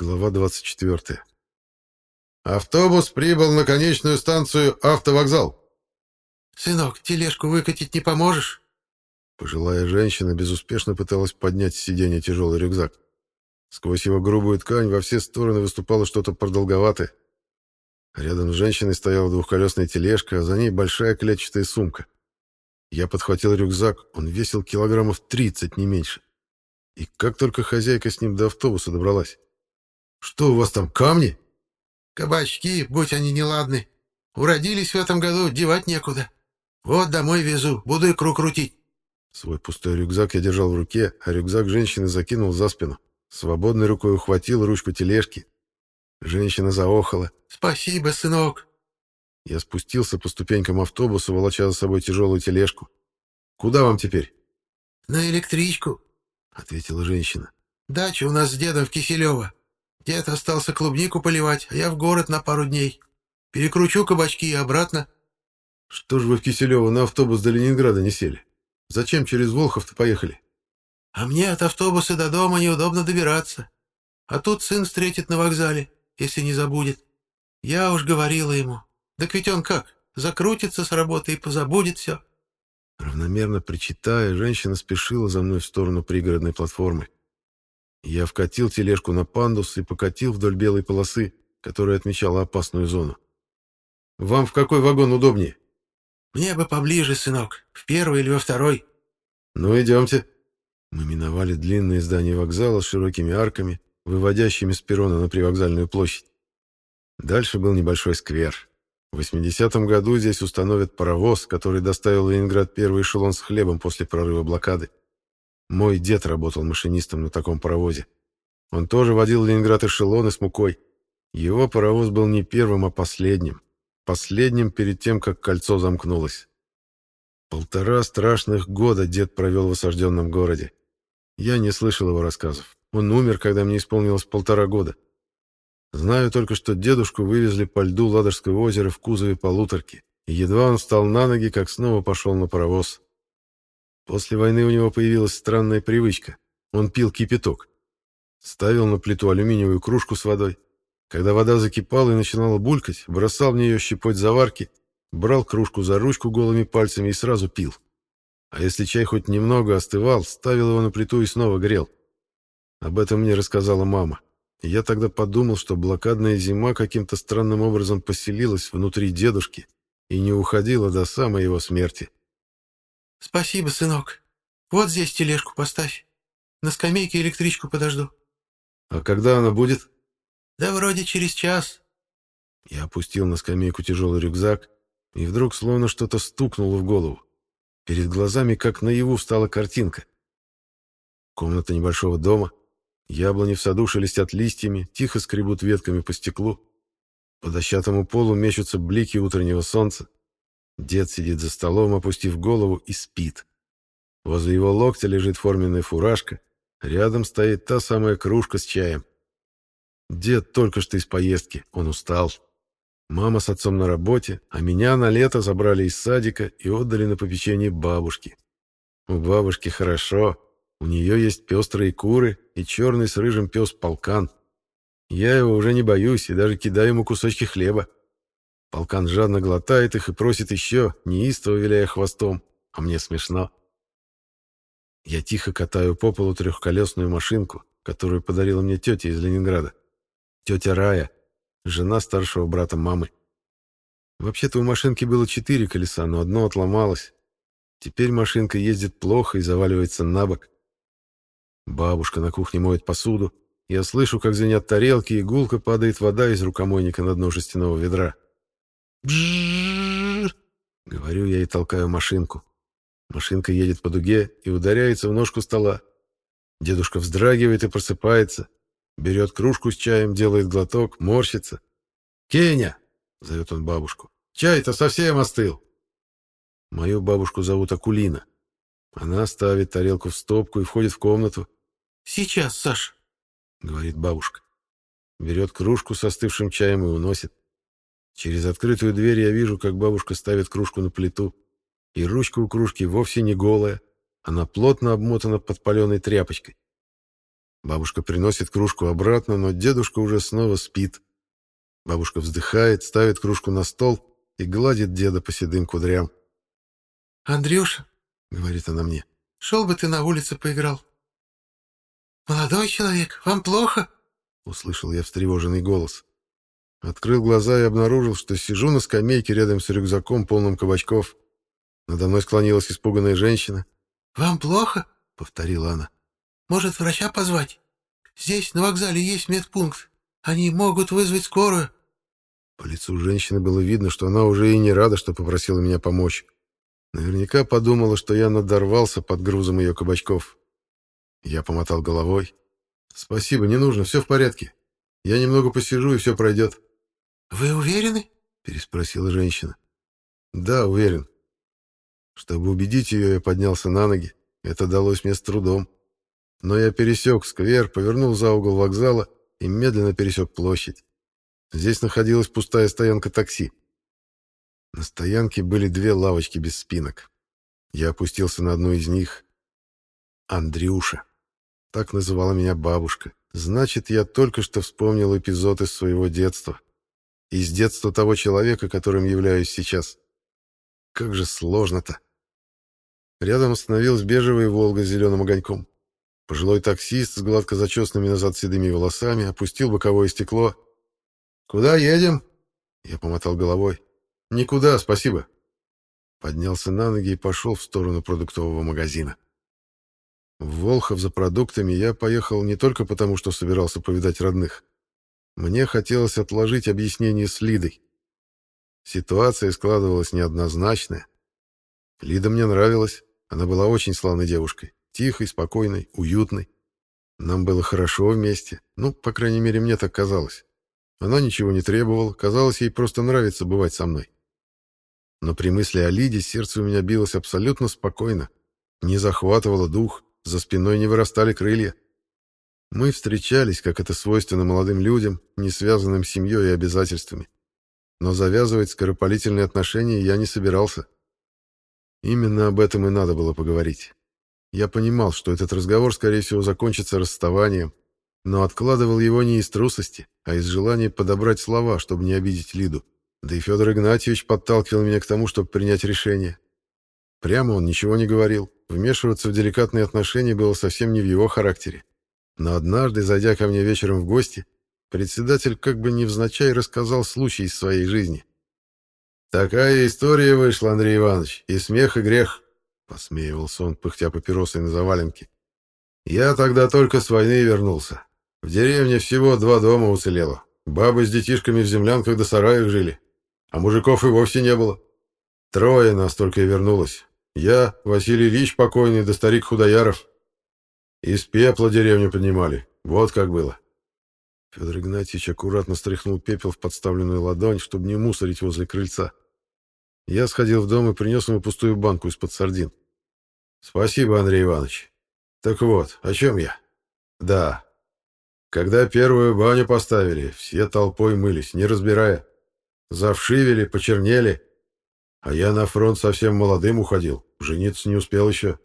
Глава 24. Автобус прибыл на конечную станцию автовокзал. Сынок, тележку выкатить не поможешь? Пожилая женщина безуспешно пыталась поднять с сиденья тяжелый рюкзак. Сквозь его грубую ткань во все стороны выступало что-то продолговатое. Рядом с женщиной стояла двухколесная тележка, а за ней большая клетчатая сумка. Я подхватил рюкзак, он весил килограммов 30, не меньше. И как только хозяйка с ним до автобуса добралась. Что у вас там, камни? Кабачки, будь они неладны. Уродились в этом году, девать некуда. Вот домой везу, буду икру крутить. Свой пустой рюкзак я держал в руке, а рюкзак женщины закинул за спину. Свободной рукой ухватил ручку тележки. Женщина заохала. «Спасибо, сынок!» Я спустился по ступенькам автобуса, волоча за собой тяжелую тележку. «Куда вам теперь?» «На электричку», — ответила женщина. «Дача у нас с дедом в Киселево. Дед остался клубнику поливать, а я в город на пару дней. Перекручу кабачки и обратно. Что ж вы в Киселево на автобус до Ленинграда не сели? Зачем через Волхов-то поехали? А мне от автобуса до дома неудобно добираться. А тут сын встретит на вокзале, если не забудет. Я уж говорила ему. Так ведь он как, закрутится с работы и позабудет все. Равномерно причитая, женщина спешила за мной в сторону пригородной платформы. Я вкатил тележку на пандус и покатил вдоль белой полосы, которая отмечала опасную зону. «Вам в какой вагон удобнее?» «Мне бы поближе, сынок. В первый или во второй?» «Ну, идемте». Мы миновали длинные здания вокзала с широкими арками, выводящими с перрона на привокзальную площадь. Дальше был небольшой сквер. В 80-м году здесь установят паровоз, который доставил в Ленинград первый эшелон с хлебом после прорыва блокады. Мой дед работал машинистом на таком паровозе. Он тоже водил Ленинград эшелоны с мукой. Его паровоз был не первым, а последним. Последним перед тем, как кольцо замкнулось. Полтора страшных года дед провел в осажденном городе. Я не слышал его рассказов. Он умер, когда мне исполнилось полтора года. Знаю только, что дедушку вывезли по льду Ладожского озера в кузове полуторки. И едва он встал на ноги, как снова пошел на паровоз. После войны у него появилась странная привычка. Он пил кипяток. Ставил на плиту алюминиевую кружку с водой. Когда вода закипала и начинала булькать, бросал в нее щепоть заварки, брал кружку за ручку голыми пальцами и сразу пил. А если чай хоть немного остывал, ставил его на плиту и снова грел. Об этом мне рассказала мама. Я тогда подумал, что блокадная зима каким-то странным образом поселилась внутри дедушки и не уходила до самой его смерти. «Спасибо, сынок. Вот здесь тележку поставь. На скамейке электричку подожду». «А когда она будет?» «Да вроде через час». Я опустил на скамейку тяжелый рюкзак, и вдруг словно что-то стукнуло в голову. Перед глазами, как наяву, встала картинка. Комната небольшого дома. Яблони в саду шелестят листьями, тихо скребут ветками по стеклу. По дощатому полу мечутся блики утреннего солнца. Дед сидит за столом, опустив голову, и спит. Возле его локтя лежит форменная фуражка. Рядом стоит та самая кружка с чаем. Дед только что из поездки, он устал. Мама с отцом на работе, а меня на лето забрали из садика и отдали на попечение бабушки. У бабушки хорошо, у нее есть пестрые куры и черный с рыжим пес полкан. Я его уже не боюсь и даже кидаю ему кусочки хлеба. Полкан жадно глотает их и просит еще, неистово виляя хвостом, а мне смешно. Я тихо катаю по полу трехколесную машинку, которую подарила мне тетя из Ленинграда. Тетя Рая, жена старшего брата мамы. Вообще-то у машинки было четыре колеса, но одно отломалось. Теперь машинка ездит плохо и заваливается на бок. Бабушка на кухне моет посуду. Я слышу, как звенят тарелки, и гулко падает вода из рукомойника на дно жестяного ведра. Говорю я и толкаю машинку. Машинка едет по дуге и ударяется в ножку стола. Дедушка вздрагивает и просыпается. Берет кружку с чаем, делает глоток, морщится. «Кеня!» — зовет он бабушку. «Чай-то совсем остыл!» Мою бабушку зовут Акулина. Она ставит тарелку в стопку и входит в комнату. «Сейчас, Саш!» — говорит бабушка. Берет кружку с остывшим чаем и уносит. Через открытую дверь я вижу, как бабушка ставит кружку на плиту. И ручка у кружки вовсе не голая, она плотно обмотана подпаленной тряпочкой. Бабушка приносит кружку обратно, но дедушка уже снова спит. Бабушка вздыхает, ставит кружку на стол и гладит деда по седым кудрям. «Андрюша», — говорит она мне, — «шел бы ты на улице поиграл». «Молодой человек, вам плохо?» — услышал я встревоженный голос. Открыл глаза и обнаружил, что сижу на скамейке рядом с рюкзаком, полным кабачков. Надо мной склонилась испуганная женщина. «Вам плохо?» — повторила она. «Может, врача позвать? Здесь, на вокзале, есть медпункт. Они могут вызвать скорую». По лицу женщины было видно, что она уже и не рада, что попросила меня помочь. Наверняка подумала, что я надорвался под грузом ее кабачков. Я помотал головой. «Спасибо, не нужно, все в порядке. Я немного посижу, и все пройдет». «Вы уверены?» — переспросила женщина. «Да, уверен. Чтобы убедить ее, я поднялся на ноги. Это далось мне с трудом. Но я пересек сквер, повернул за угол вокзала и медленно пересек площадь. Здесь находилась пустая стоянка такси. На стоянке были две лавочки без спинок. Я опустился на одну из них. Андрюша. Так называла меня бабушка. Значит, я только что вспомнил эпизод из своего детства из детства того человека, которым являюсь сейчас. Как же сложно-то. Рядом остановилась бежевая «Волга» с зеленым огоньком. Пожилой таксист с гладко зачесанными назад седыми волосами опустил боковое стекло. «Куда едем?» Я помотал головой. «Никуда, спасибо». Поднялся на ноги и пошел в сторону продуктового магазина. В Волхов за продуктами я поехал не только потому, что собирался повидать родных — мне хотелось отложить объяснение с Лидой. Ситуация складывалась неоднозначная. Лида мне нравилась. Она была очень славной девушкой. Тихой, спокойной, уютной. Нам было хорошо вместе. Ну, по крайней мере, мне так казалось. Она ничего не требовала. Казалось, ей просто нравится бывать со мной. Но при мысли о Лиде сердце у меня билось абсолютно спокойно. Не захватывало дух. За спиной не вырастали крылья. Мы встречались, как это свойственно молодым людям, не связанным с семьей и обязательствами. Но завязывать скоропалительные отношения я не собирался. Именно об этом и надо было поговорить. Я понимал, что этот разговор, скорее всего, закончится расставанием, но откладывал его не из трусости, а из желания подобрать слова, чтобы не обидеть Лиду. Да и Федор Игнатьевич подталкивал меня к тому, чтобы принять решение. Прямо он ничего не говорил. Вмешиваться в деликатные отношения было совсем не в его характере. Но однажды, зайдя ко мне вечером в гости, председатель как бы невзначай рассказал случай из своей жизни. «Такая история вышла, Андрей Иванович, и смех, и грех», — посмеивался он, пыхтя папиросой на заваленке. «Я тогда только с войны вернулся. В деревне всего два дома уцелело. Бабы с детишками в землянках до сараях жили, а мужиков и вовсе не было. Трое настолько и вернулось. Я, Василий Ильич покойный, да старик Худояров. Из пепла деревню поднимали. Вот как было. Федор Игнатьевич аккуратно стряхнул пепел в подставленную ладонь, чтобы не мусорить возле крыльца. Я сходил в дом и принес ему пустую банку из-под сардин. Спасибо, Андрей Иванович. Так вот, о чем я? Да. Когда первую баню поставили, все толпой мылись, не разбирая. Завшивели, почернели. А я на фронт совсем молодым уходил, жениться не успел еще.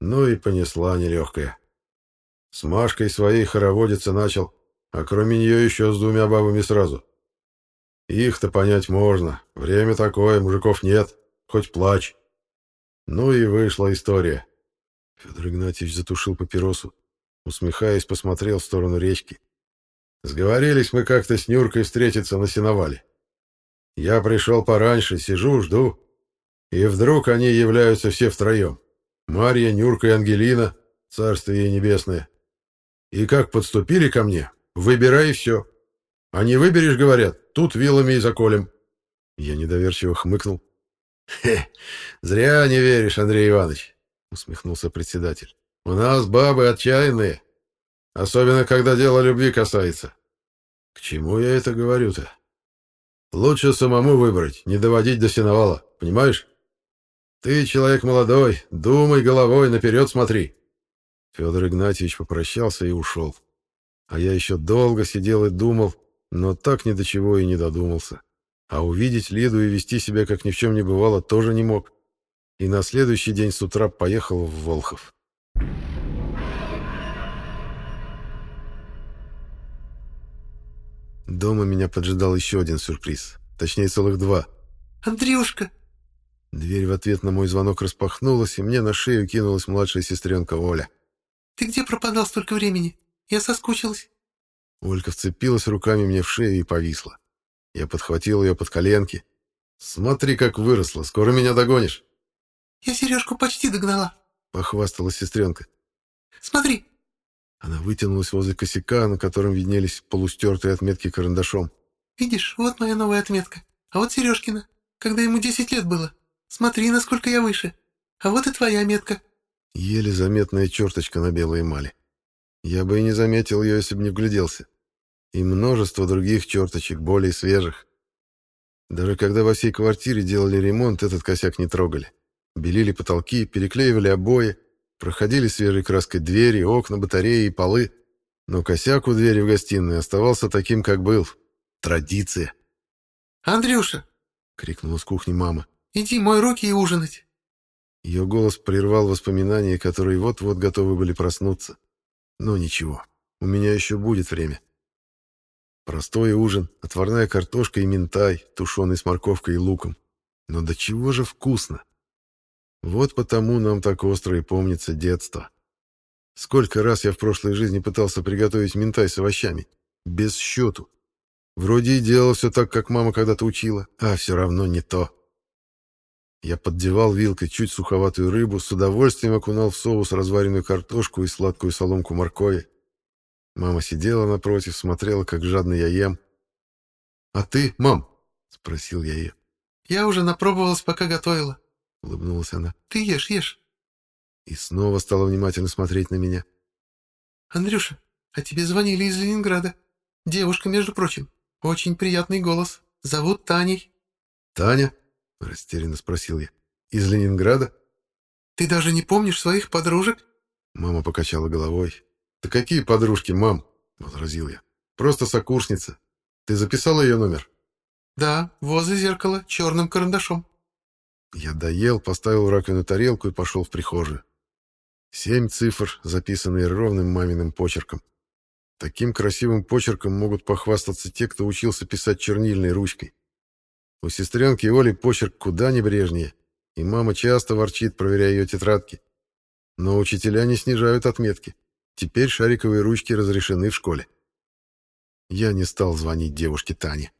Ну и понесла нелегкая. С Машкой своей хороводиться начал, а кроме нее еще с двумя бабами сразу. Их-то понять можно. Время такое, мужиков нет. Хоть плачь. Ну и вышла история. Федор Игнатьевич затушил папиросу. Усмехаясь, посмотрел в сторону речки. Сговорились мы как-то с Нюркой встретиться на сеновале. Я пришел пораньше, сижу, жду. И вдруг они являются все втроем. Марья, Нюрка и Ангелина, Царствие ей небесное. И как подступили ко мне, выбирай все. А не выберешь, говорят, тут вилами и заколем. Я недоверчиво хмыкнул. Хе, зря не веришь, Андрей Иванович, усмехнулся председатель. У нас бабы отчаянные, особенно когда дело любви касается. К чему я это говорю-то? Лучше самому выбрать, не доводить до сеновала, понимаешь? Ты человек молодой, думай головой, наперед смотри. Федор Игнатьевич попрощался и ушел. А я еще долго сидел и думал, но так ни до чего и не додумался. А увидеть Лиду и вести себя, как ни в чем не бывало, тоже не мог. И на следующий день с утра поехал в Волхов. Дома меня поджидал еще один сюрприз. Точнее, целых два. «Андрюшка!» Дверь в ответ на мой звонок распахнулась, и мне на шею кинулась младшая сестренка Оля. Ты где пропадал столько времени? Я соскучилась». Олька вцепилась руками мне в шею и повисла. Я подхватил ее под коленки. «Смотри, как выросла, скоро меня догонишь». «Я Сережку почти догнала», — похвасталась сестренка. «Смотри». Она вытянулась возле косяка, на котором виднелись полустертые отметки карандашом. «Видишь, вот моя новая отметка. А вот Сережкина, когда ему 10 лет было. Смотри, насколько я выше. А вот и твоя метка». Еле заметная черточка на белой эмали. Я бы и не заметил ее, если бы не вгляделся. И множество других черточек, более свежих. Даже когда во всей квартире делали ремонт, этот косяк не трогали. Белили потолки, переклеивали обои, проходили свежей краской двери, окна, батареи и полы. Но косяк у двери в гостиной оставался таким, как был. Традиция. «Андрюша!» — крикнула с кухни мама. «Иди мой руки и ужинать!» Ее голос прервал воспоминания, которые вот-вот готовы были проснуться. Но ничего, у меня еще будет время. Простой ужин, отварная картошка и минтай, тушеный с морковкой и луком. Но до чего же вкусно! Вот потому нам так остро и помнится детство. Сколько раз я в прошлой жизни пытался приготовить минтай с овощами. Без счету. Вроде и делал все так, как мама когда-то учила, а все равно не то. Я поддевал вилкой чуть суховатую рыбу, с удовольствием окунал в соус разваренную картошку и сладкую соломку моркови. Мама сидела напротив, смотрела, как жадно я ем. «А ты, мам?» — спросил я ее. «Я уже напробовалась, пока готовила», — улыбнулась она. «Ты ешь, ешь». И снова стала внимательно смотреть на меня. «Андрюша, а тебе звонили из Ленинграда. Девушка, между прочим. Очень приятный голос. Зовут Таней». «Таня?» Растерянно спросил я. «Из Ленинграда?» «Ты даже не помнишь своих подружек?» Мама покачала головой. «Да какие подружки, мам?» Возразил я. «Просто сокурсница. Ты записала ее номер?» «Да, возле зеркала, черным карандашом». Я доел, поставил в раковину тарелку и пошел в прихожую. Семь цифр, записанные ровным маминым почерком. Таким красивым почерком могут похвастаться те, кто учился писать чернильной ручкой. У сестренки Оли почерк куда небрежнее, и мама часто ворчит, проверяя ее тетрадки. Но учителя не снижают отметки. Теперь шариковые ручки разрешены в школе. Я не стал звонить девушке Тане.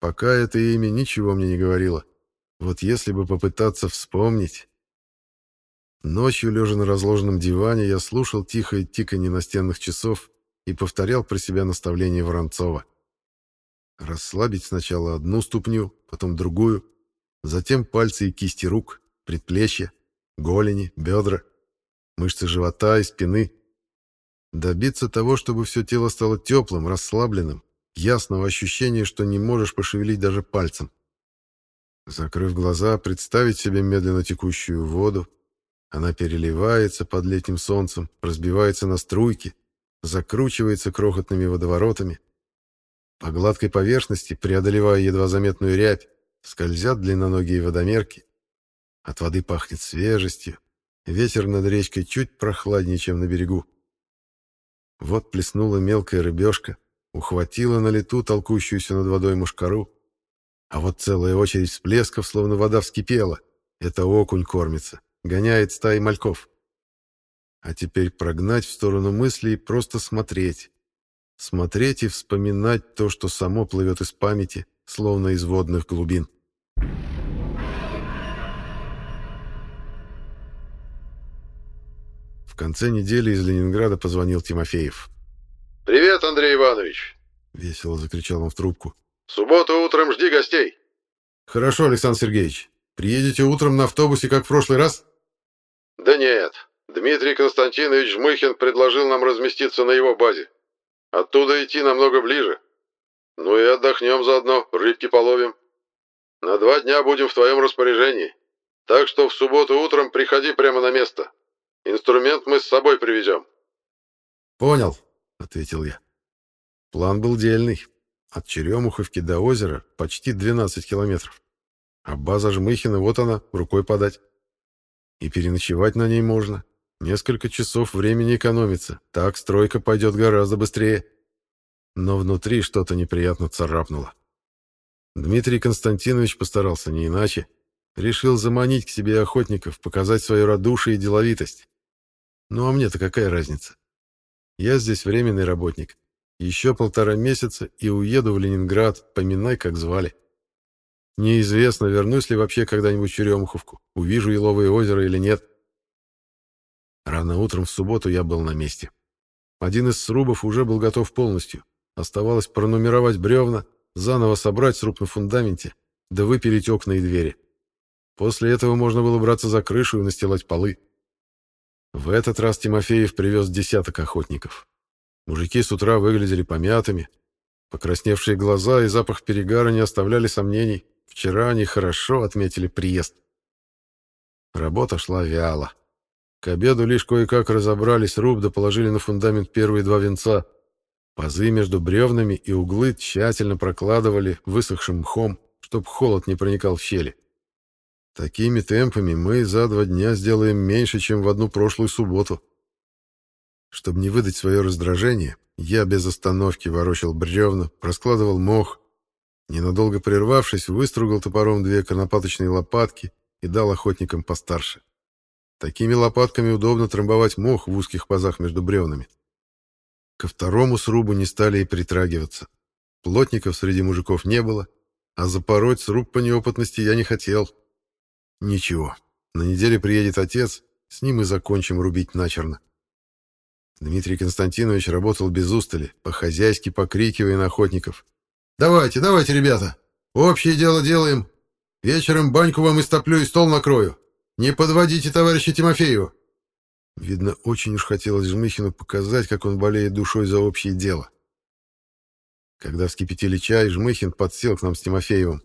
Пока это имя ничего мне не говорило. Вот если бы попытаться вспомнить... Ночью, лежа на разложенном диване, я слушал тихое тиканье настенных часов и повторял про себя наставление Воронцова — расслабить сначала одну ступню, потом другую, затем пальцы и кисти рук, предплечья, голени, бедра, мышцы живота и спины. Добиться того, чтобы все тело стало теплым, расслабленным, ясного ощущения, что не можешь пошевелить даже пальцем. Закрыв глаза, представить себе медленно текущую воду. Она переливается под летним солнцем, разбивается на струйки, закручивается крохотными водоворотами. По гладкой поверхности, преодолевая едва заметную рябь, скользят длинноногие водомерки. От воды пахнет свежестью. Ветер над речкой чуть прохладнее, чем на берегу. Вот плеснула мелкая рыбешка, ухватила на лету толкущуюся над водой мушкару. А вот целая очередь всплесков, словно вода вскипела. Это окунь кормится, гоняет стаи мальков. А теперь прогнать в сторону мыслей и просто смотреть, смотреть и вспоминать то, что само плывет из памяти, словно из водных глубин. В конце недели из Ленинграда позвонил Тимофеев. «Привет, Андрей Иванович!» — весело закричал он в трубку. «В субботу утром жди гостей!» «Хорошо, Александр Сергеевич. Приедете утром на автобусе, как в прошлый раз?» «Да нет. Дмитрий Константинович Жмыхин предложил нам разместиться на его базе. А Оттуда идти намного ближе. Ну и отдохнем заодно, рыбки половим. На два дня будем в твоем распоряжении. Так что в субботу утром приходи прямо на место. Инструмент мы с собой привезем». «Понял», — ответил я. План был дельный. От Черемуховки до озера почти 12 километров. А база Жмыхина, вот она, рукой подать. И переночевать на ней можно, Несколько часов времени экономится. Так стройка пойдет гораздо быстрее. Но внутри что-то неприятно царапнуло. Дмитрий Константинович постарался не иначе. Решил заманить к себе охотников, показать свою радушие и деловитость. Ну а мне-то какая разница? Я здесь временный работник. Еще полтора месяца и уеду в Ленинград, поминай, как звали. Неизвестно, вернусь ли вообще когда-нибудь в Черемуховку, увижу Еловое озеро или нет. Рано утром в субботу я был на месте. Один из срубов уже был готов полностью. Оставалось пронумеровать бревна, заново собрать сруб на фундаменте, да выпилить окна и двери. После этого можно было браться за крышу и настилать полы. В этот раз Тимофеев привез десяток охотников. Мужики с утра выглядели помятыми. Покрасневшие глаза и запах перегара не оставляли сомнений. Вчера они хорошо отметили приезд. Работа шла вяло. К обеду лишь кое-как разобрались руб да положили на фундамент первые два венца. Пазы между бревнами и углы тщательно прокладывали высохшим мхом, чтоб холод не проникал в щели. Такими темпами мы за два дня сделаем меньше, чем в одну прошлую субботу. Чтобы не выдать свое раздражение, я без остановки ворочал бревна, раскладывал мох. Ненадолго прервавшись, выстругал топором две конопаточные лопатки и дал охотникам постарше. Такими лопатками удобно трамбовать мох в узких пазах между бревнами. Ко второму срубу не стали и притрагиваться. Плотников среди мужиков не было, а запороть сруб по неопытности я не хотел. Ничего, на неделе приедет отец, с ним и закончим рубить начерно. Дмитрий Константинович работал без устали, по-хозяйски покрикивая на охотников. «Давайте, давайте, ребята! Общее дело делаем! Вечером баньку вам истоплю и стол накрою! Не подводите товарища Тимофеева!» Видно, очень уж хотелось Жмыхину показать, как он болеет душой за общее дело. Когда вскипятили чай, Жмыхин подсел к нам с Тимофеевым.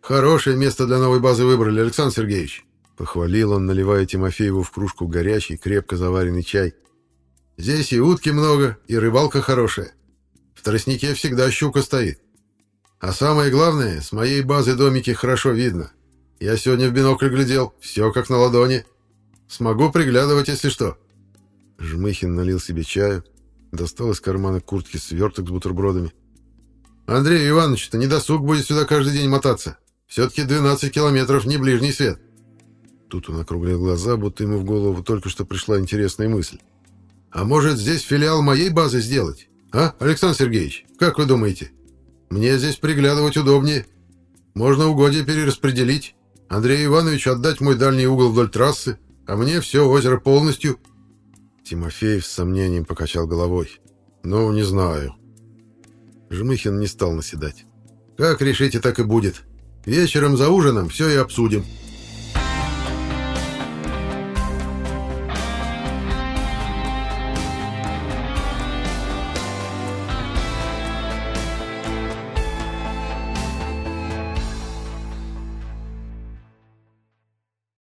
«Хорошее место для новой базы выбрали, Александр Сергеевич!» Похвалил он, наливая Тимофееву в кружку горячий, крепко заваренный чай. «Здесь и утки много, и рыбалка хорошая. В тростнике всегда щука стоит. А самое главное, с моей базы домики хорошо видно. Я сегодня в бинокль глядел, все как на ладони. Смогу приглядывать, если что». Жмыхин налил себе чаю, достал из кармана куртки сверток с бутербродами. «Андрей Иванович-то не досуг будет сюда каждый день мотаться. Все-таки 12 километров не ближний свет». Тут он округлил глаза, будто ему в голову только что пришла интересная мысль. «А может, здесь филиал моей базы сделать? А, Александр Сергеевич, как вы думаете? Мне здесь приглядывать удобнее. Можно угодья перераспределить». Андрей Иванович отдать мой дальний угол вдоль трассы, а мне все озеро полностью?» Тимофеев с сомнением покачал головой. «Ну, не знаю». Жмыхин не стал наседать. «Как решите, так и будет. Вечером за ужином все и обсудим».